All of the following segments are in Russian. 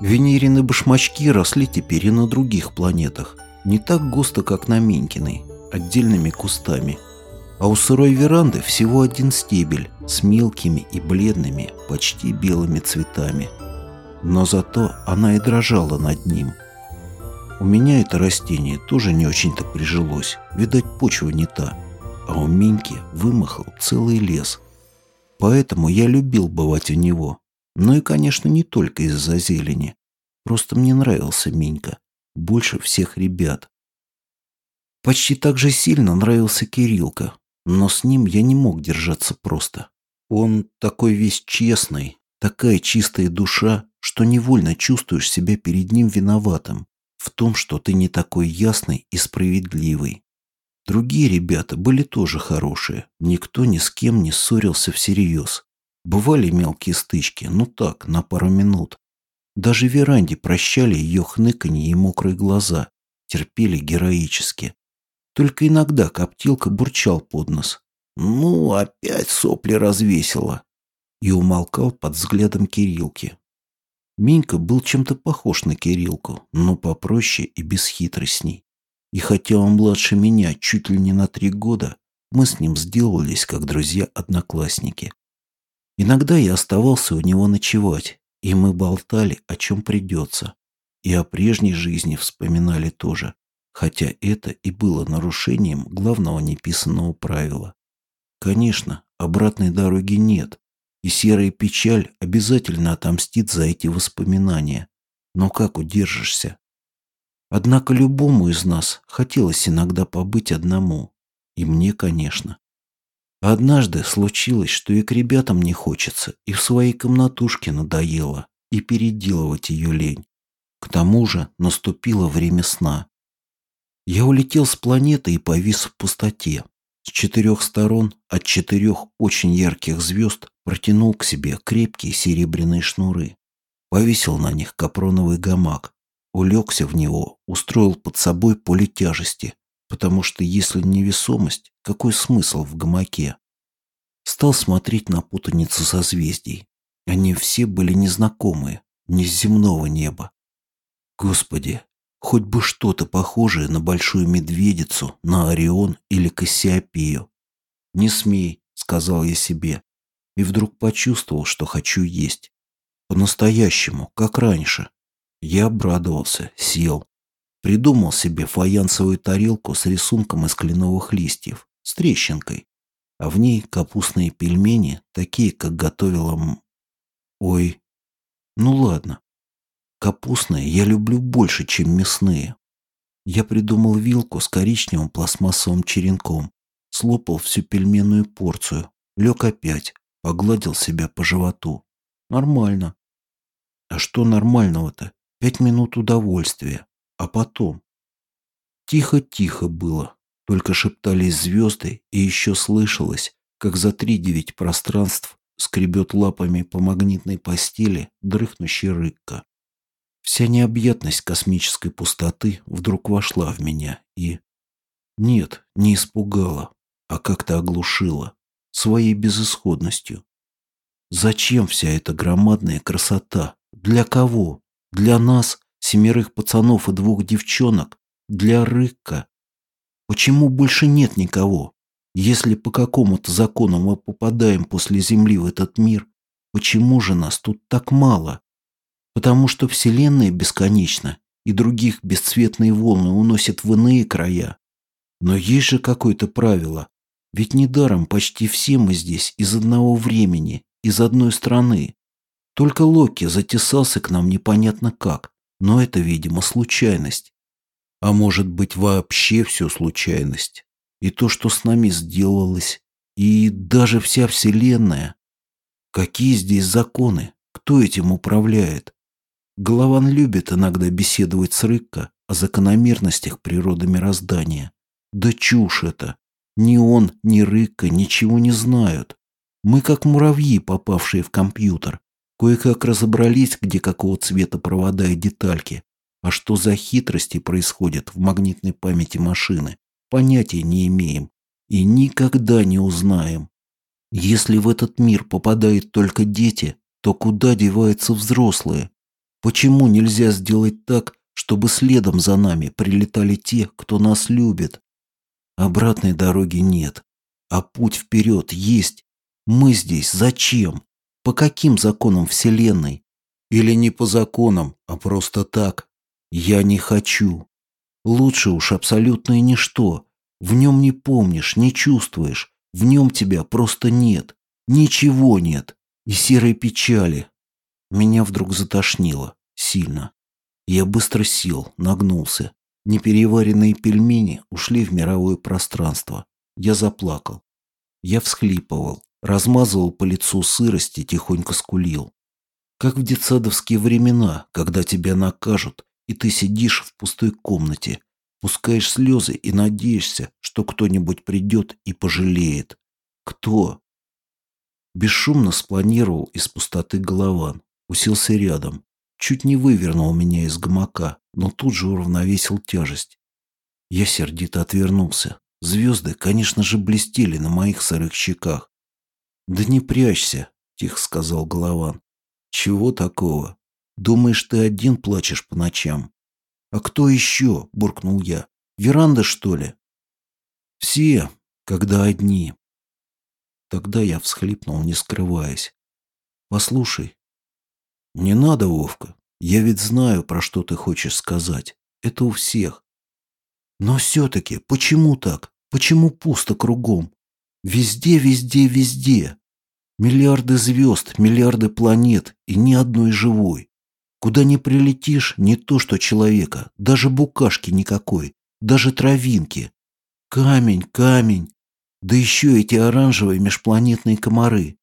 Венерины башмачки росли теперь и на других планетах. Не так густо, как на Минькиной, отдельными кустами. А у сырой веранды всего один стебель с мелкими и бледными, почти белыми цветами. Но зато она и дрожала над ним. У меня это растение тоже не очень-то прижилось. Видать, почва не та. А у Миньки вымахал целый лес. Поэтому я любил бывать у него. Ну и, конечно, не только из-за зелени. Просто мне нравился Минька. Больше всех ребят. Почти так же сильно нравился Кириллка. Но с ним я не мог держаться просто. Он такой весь честный, такая чистая душа, что невольно чувствуешь себя перед ним виноватым в том, что ты не такой ясный и справедливый. Другие ребята были тоже хорошие. Никто ни с кем не ссорился всерьез. Бывали мелкие стычки, ну так, на пару минут. Даже веранде прощали ее хныканье и мокрые глаза, терпели героически. Только иногда коптилка бурчал под нос. «Ну, опять сопли развесила!» И умолкал под взглядом Кирилки. Минька был чем-то похож на Кириллку, но попроще и бесхитростней. И хотя он младше меня чуть ли не на три года, мы с ним сделались как друзья-одноклассники. Иногда я оставался у него ночевать, и мы болтали, о чем придется. И о прежней жизни вспоминали тоже, хотя это и было нарушением главного неписанного правила. Конечно, обратной дороги нет, и серая печаль обязательно отомстит за эти воспоминания. Но как удержишься? Однако любому из нас хотелось иногда побыть одному. И мне, конечно. Однажды случилось, что и к ребятам не хочется, и в своей комнатушке надоело, и переделывать ее лень. К тому же наступило время сна. Я улетел с планеты и повис в пустоте. С четырех сторон от четырех очень ярких звезд протянул к себе крепкие серебряные шнуры. Повесил на них капроновый гамак. Улегся в него, устроил под собой поле тяжести, потому что если невесомость, какой смысл в гамаке? Стал смотреть на путаницу созвездий. Они все были незнакомые, не с земного неба. Господи, хоть бы что-то похожее на большую медведицу, на Орион или Кассиопею. «Не смей», — сказал я себе, и вдруг почувствовал, что хочу есть. По-настоящему, как раньше. Я обрадовался, сел, Придумал себе фаянсовую тарелку с рисунком из кленовых листьев, с трещинкой, а в ней капустные пельмени, такие, как готовила. Ой, ну ладно. Капустные я люблю больше, чем мясные. Я придумал вилку с коричневым пластмассовым черенком, слопал всю пельменную порцию, лег опять, погладил себя по животу. Нормально. А что нормального-то? Пять минут удовольствия. А потом? Тихо-тихо было, только шептались звезды, и еще слышалось, как за три девять пространств скребет лапами по магнитной постели дрыхнущий рыбка. Вся необъятность космической пустоты вдруг вошла в меня и... Нет, не испугала, а как-то оглушила, своей безысходностью. Зачем вся эта громадная красота? Для кого? Для нас семерых пацанов и двух девчонок для Рыка. Почему больше нет никого? Если по какому-то закону мы попадаем после Земли в этот мир, почему же нас тут так мало? Потому что Вселенная бесконечна, и других бесцветные волны уносят в иные края. Но есть же какое-то правило. Ведь недаром почти все мы здесь из одного времени, из одной страны. Только Локи затесался к нам непонятно как. Но это, видимо, случайность. А может быть, вообще все случайность. И то, что с нами сделалось, и даже вся Вселенная. Какие здесь законы? Кто этим управляет? Голован любит иногда беседовать с Рыкко о закономерностях природы мироздания. Да чушь это. Ни он, ни Рыкко ничего не знают. Мы как муравьи, попавшие в компьютер. Кое-как разобрались, где какого цвета провода и детальки. А что за хитрости происходят в магнитной памяти машины, понятия не имеем. И никогда не узнаем. Если в этот мир попадают только дети, то куда деваются взрослые? Почему нельзя сделать так, чтобы следом за нами прилетали те, кто нас любит? Обратной дороги нет, а путь вперед есть. Мы здесь зачем? По каким законам Вселенной? Или не по законам, а просто так? Я не хочу. Лучше уж абсолютное ничто. В нем не помнишь, не чувствуешь. В нем тебя просто нет. Ничего нет. И серой печали. Меня вдруг затошнило. Сильно. Я быстро сел, нагнулся. Непереваренные пельмени ушли в мировое пространство. Я заплакал. Я всхлипывал, размазывал по лицу сырости, тихонько скулил. Как в детсадовские времена, когда тебя накажут, и ты сидишь в пустой комнате, пускаешь слезы и надеешься, что кто-нибудь придет и пожалеет. Кто? Бесшумно спланировал из пустоты голован, уселся рядом, чуть не вывернул меня из гамака, но тут же уравновесил тяжесть. Я сердито отвернулся. Звезды, конечно же, блестели на моих сырых щеках. «Да не прячься», — тихо сказал Голован. «Чего такого? Думаешь, ты один плачешь по ночам?» «А кто еще?» — буркнул я. «Веранда, что ли?» «Все, когда одни». Тогда я всхлипнул, не скрываясь. «Послушай». «Не надо, Вовка. Я ведь знаю, про что ты хочешь сказать. Это у всех. Но все-таки, почему так? Почему пусто кругом? Везде, везде, везде. Миллиарды звезд, миллиарды планет и ни одной живой. Куда ни прилетишь, не то что человека, даже букашки никакой, даже травинки. Камень, камень. Да еще эти оранжевые межпланетные комары.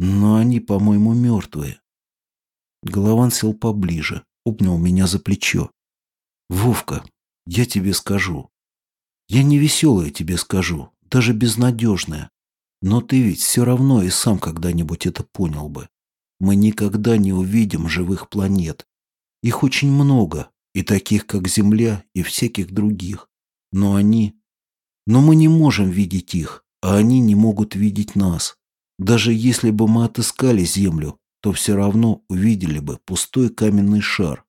Но они, по-моему, мертвые. Голован сел поближе, обнял меня за плечо. «Вовка, я тебе скажу. Я не веселая тебе скажу, даже безнадежная. Но ты ведь все равно и сам когда-нибудь это понял бы. Мы никогда не увидим живых планет. Их очень много, и таких, как Земля, и всяких других. Но они... Но мы не можем видеть их, а они не могут видеть нас. Даже если бы мы отыскали Землю, то все равно увидели бы пустой каменный шар.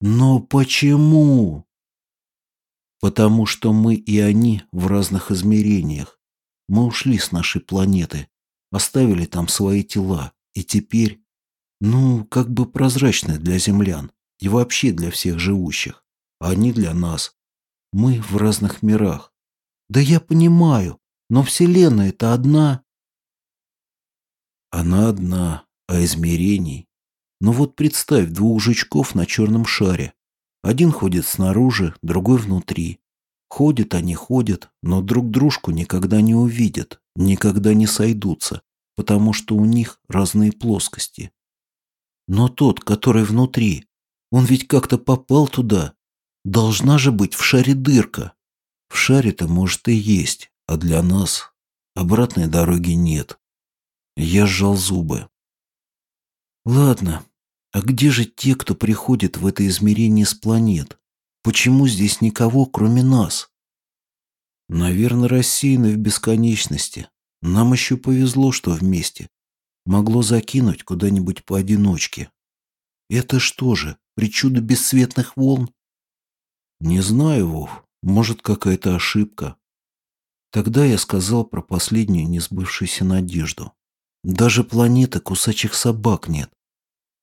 Но почему? Потому что мы и они в разных измерениях. Мы ушли с нашей планеты, оставили там свои тела, и теперь, ну, как бы прозрачны для землян и вообще для всех живущих, а они для нас. Мы в разных мирах. Да я понимаю, но Вселенная это одна. Она одна, а измерений. Но вот представь двух жучков на черном шаре. Один ходит снаружи, другой внутри. Ходят они, ходят, но друг дружку никогда не увидят, никогда не сойдутся, потому что у них разные плоскости. Но тот, который внутри, он ведь как-то попал туда. Должна же быть в шаре дырка. В шаре-то, может, и есть, а для нас обратной дороги нет. Я сжал зубы. Ладно, а где же те, кто приходит в это измерение с планет? Почему здесь никого, кроме нас? Наверное, рассеяны в бесконечности. Нам еще повезло, что вместе. Могло закинуть куда-нибудь поодиночке. Это что же, причуда бесцветных волн? Не знаю, Вов. Может, какая-то ошибка. Тогда я сказал про последнюю несбывшуюся надежду. Даже планеты кусачих собак нет.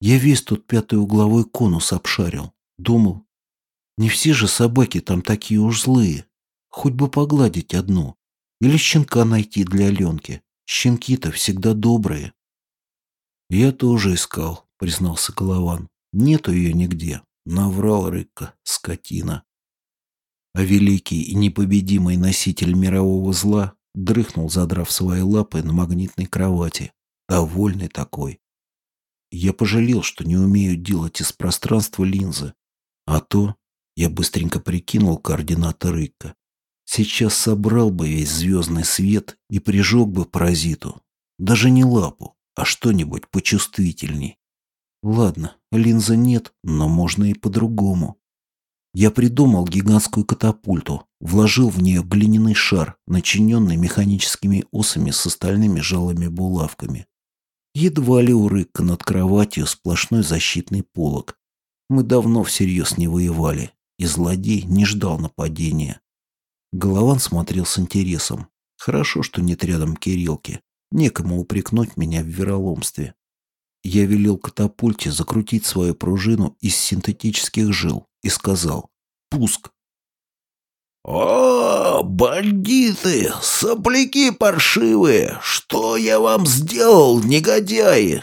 Я весь тот пятый угловой конус обшарил. Думал, не все же собаки там такие уж злые. Хоть бы погладить одну. Или щенка найти для Аленки. Щенки-то всегда добрые. Я тоже искал, признался Голован. Нету ее нигде. Наврал Рыкка, скотина. А великий и непобедимый носитель мирового зла дрыхнул, задрав свои лапы на магнитной кровати. Довольный такой. Я пожалел, что не умею делать из пространства линзы. А то я быстренько прикинул координаты Рыка. Сейчас собрал бы весь звездный свет и прижег бы паразиту. Даже не лапу, а что-нибудь почувствительней. Ладно, линзы нет, но можно и по-другому. Я придумал гигантскую катапульту, вложил в нее глиняный шар, начиненный механическими осами с остальными жалами-булавками. Едва ли у Рыка над кроватью сплошной защитный полог, Мы давно всерьез не воевали, и злодей не ждал нападения. Голован смотрел с интересом. Хорошо, что нет рядом Кириллки. Некому упрекнуть меня в вероломстве. Я велел катапульте закрутить свою пружину из синтетических жил и сказал «Пуск». «О, бандиты! Сопляки паршивые! Что я вам сделал, негодяи?»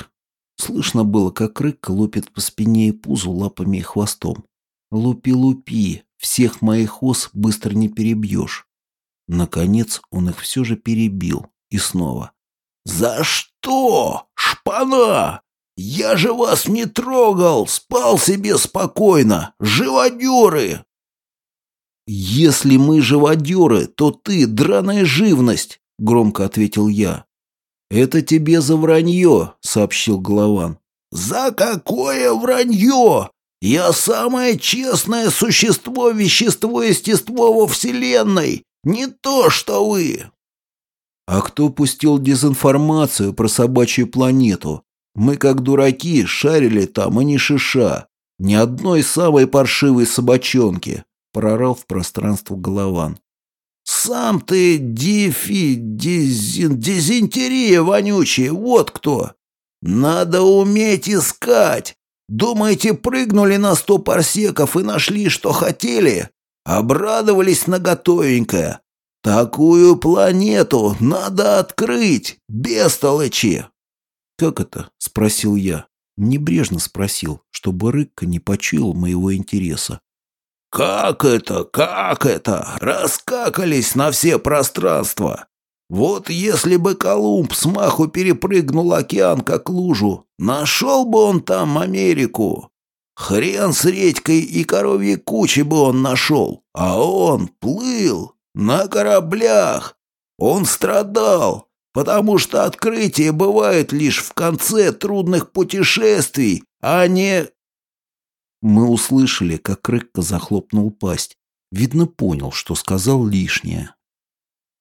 Слышно было, как рык лупит по спине и пузу лапами и хвостом. «Лупи-лупи! Всех моих ос быстро не перебьешь!» Наконец он их все же перебил. И снова. «За что? Шпана! Я же вас не трогал! Спал себе спокойно! Живодеры!» «Если мы живодеры, то ты драная живность!» — громко ответил я. «Это тебе за вранье», — сообщил Голован. «За какое вранье? Я самое честное существо, вещество, естество во Вселенной, не то что вы!» «А кто пустил дезинформацию про собачью планету? Мы, как дураки, шарили там и не шиша. Ни одной самой паршивой собачонки прорал в пространство Голован. «Сам ты дефи... дезин... дезинтерия вонючая, вот кто! Надо уметь искать! Думаете, прыгнули на сто парсеков и нашли, что хотели? Обрадовались на готовенькое. Такую планету надо открыть, бестолочи!» «Как это?» — спросил я. Небрежно спросил, чтобы Рыкка не почуял моего интереса. «Как это? Как это? Раскакались на все пространства! Вот если бы Колумб с маху перепрыгнул океан как лужу, нашел бы он там Америку. Хрен с редькой и коровьей кучей бы он нашел, а он плыл на кораблях. Он страдал, потому что открытие бывает лишь в конце трудных путешествий, а не мы услышали, как Рыкка захлопнул пасть. Видно, понял, что сказал лишнее.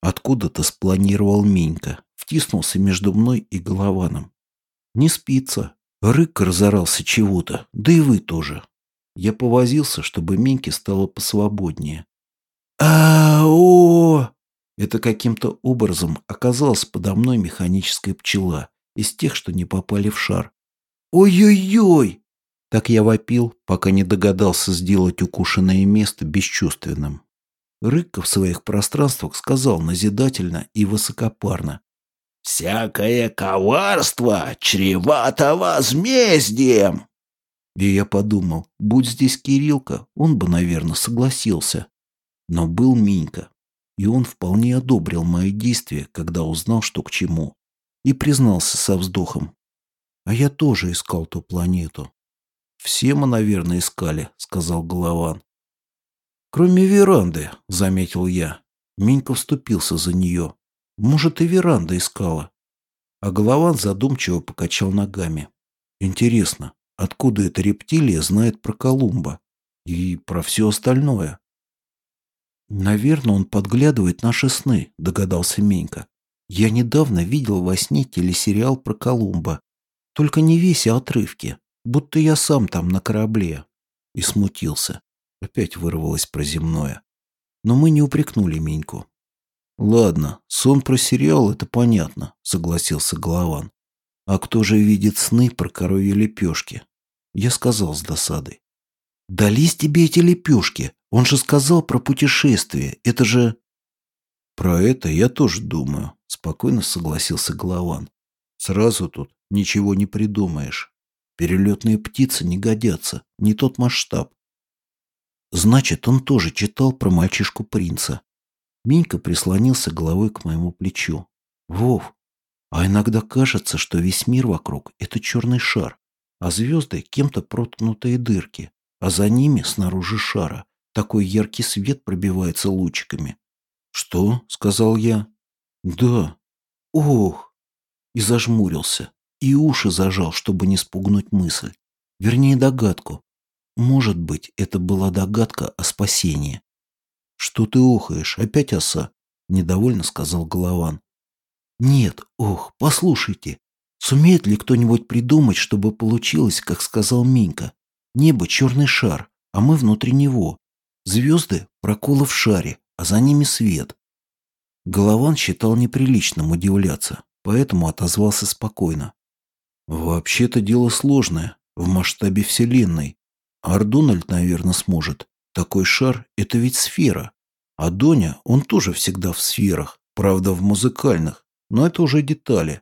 Откуда-то спланировал Минька, втиснулся между мной и Голованом. Не спится. Рык разорался чего-то, да и вы тоже. Я повозился, чтобы Миньке стало посвободнее. «А-о!» Это каким-то образом оказалась подо мной механическая пчела из тех, что не попали в шар. «Ой-ой-ой!» Так я вопил, пока не догадался сделать укушенное место бесчувственным. Рыкка в своих пространствах сказал назидательно и высокопарно. «Всякое коварство чревато возмездием!» И я подумал, будь здесь Кириллка, он бы, наверное, согласился. Но был Минька, и он вполне одобрил мои действия, когда узнал, что к чему, и признался со вздохом. А я тоже искал ту планету. «Все мы, наверное, искали», — сказал Голован. «Кроме веранды», — заметил я. Минька вступился за нее. «Может, и веранда искала». А Голован задумчиво покачал ногами. «Интересно, откуда эта рептилия знает про Колумба? И про все остальное?» «Наверное, он подглядывает наши сны», — догадался Минька. «Я недавно видел во сне телесериал про Колумба. Только не весь, а отрывки будто я сам там на корабле. И смутился. Опять вырвалось про земное. Но мы не упрекнули Миньку. «Ладно, сон про сериал — это понятно», — согласился Голован. «А кто же видит сны про коровьи лепешки?» Я сказал с досадой. «Дались тебе эти лепешки? Он же сказал про путешествие. Это же...» «Про это я тоже думаю», — спокойно согласился Голован. «Сразу тут ничего не придумаешь. Перелетные птицы не годятся, не тот масштаб. Значит, он тоже читал про мальчишку-принца. Минька прислонился головой к моему плечу. Вов, а иногда кажется, что весь мир вокруг — это черный шар, а звезды — кем-то проткнутые дырки, а за ними, снаружи шара, такой яркий свет пробивается лучиками. «Что?» — сказал я. «Да». «Ох!» И зажмурился и уши зажал, чтобы не спугнуть мысль. Вернее, догадку. Может быть, это была догадка о спасении. «Что ты охаешь? Опять оса?» — недовольно сказал Голован. «Нет, ох, послушайте, сумеет ли кто-нибудь придумать, чтобы получилось, как сказал Минька? Небо — черный шар, а мы внутри него. Звезды — проколы в шаре, а за ними свет. Голован считал неприличным удивляться, поэтому отозвался спокойно. Вообще-то дело сложное, в масштабе Вселенной. Ардональд, наверное, сможет. Такой шар — это ведь сфера. А Доня, он тоже всегда в сферах, правда, в музыкальных, но это уже детали.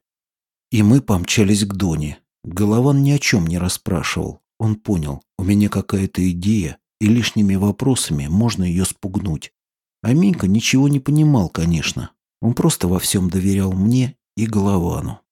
И мы помчались к Доне. Голован ни о чем не расспрашивал. Он понял, у меня какая-то идея, и лишними вопросами можно ее спугнуть. А Минька ничего не понимал, конечно. Он просто во всем доверял мне и Головану.